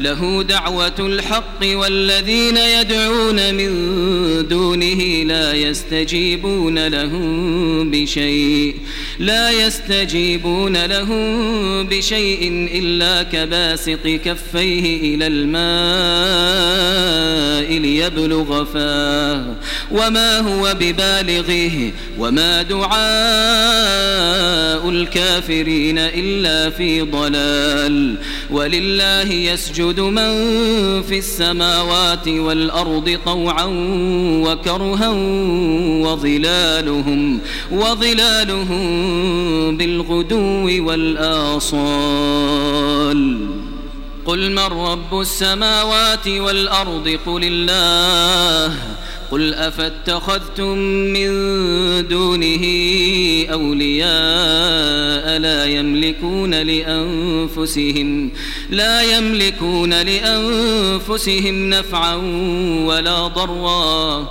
له دعوة الحق والذين يدعون من دونه لا يستجيبون لهم بشيء لا يستجيبون لهم بشيء إلا كباسط كفيه إلى الماء ليبلغ فاه. وما هو ببالغه؟ وما دعاء الكافرين إلا في ضلال. ولله يسجد من في السماوات والأرض طوعا وكرها وظلالهم وظلالهم بالغدو والآصال. قل من رب السماوات والأرض؟ قل الله. قل أفاتخذتم من دونه أولياء لا يملكون لأنفسهم لا يملكون لأنفسهم نفعا ولا ضرا.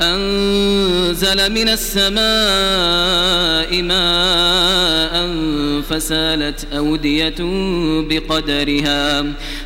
أنزل من السماء ماء فسالت أودية بقدرها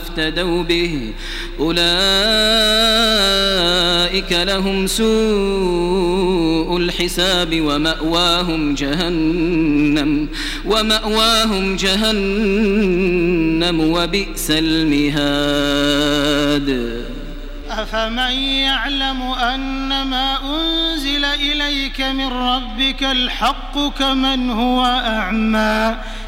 لافتدوا به. أولئك لهم سوء الحساب ومأواهم جهنم ومأواهم جهنم وبئس المهاد. أفمن يعلم أن ما أنزل إليك من ربك الحق كمن هو أعمى؟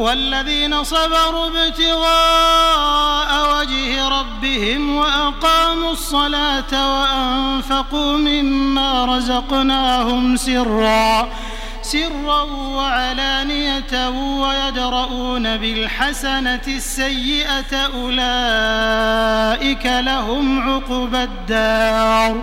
والذين صبروا ابتغاء وجه ربهم وأقاموا الصلاة وأنفقوا مما رزقناهم سرًّا سرا وعلانية ويدرؤون بالحسنة السيئة أولئك لهم عقبى الدار.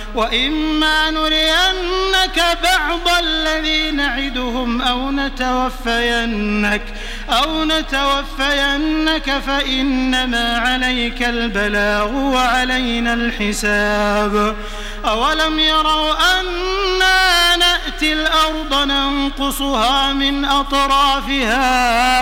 وإما نرينك بعض الذي نعدهم أو نتوفينك أو نتوفينك فإنما عليك البلاغ وعلينا الحساب. أولم يروا أنا نأتي الأرض ننقصها من أطرافها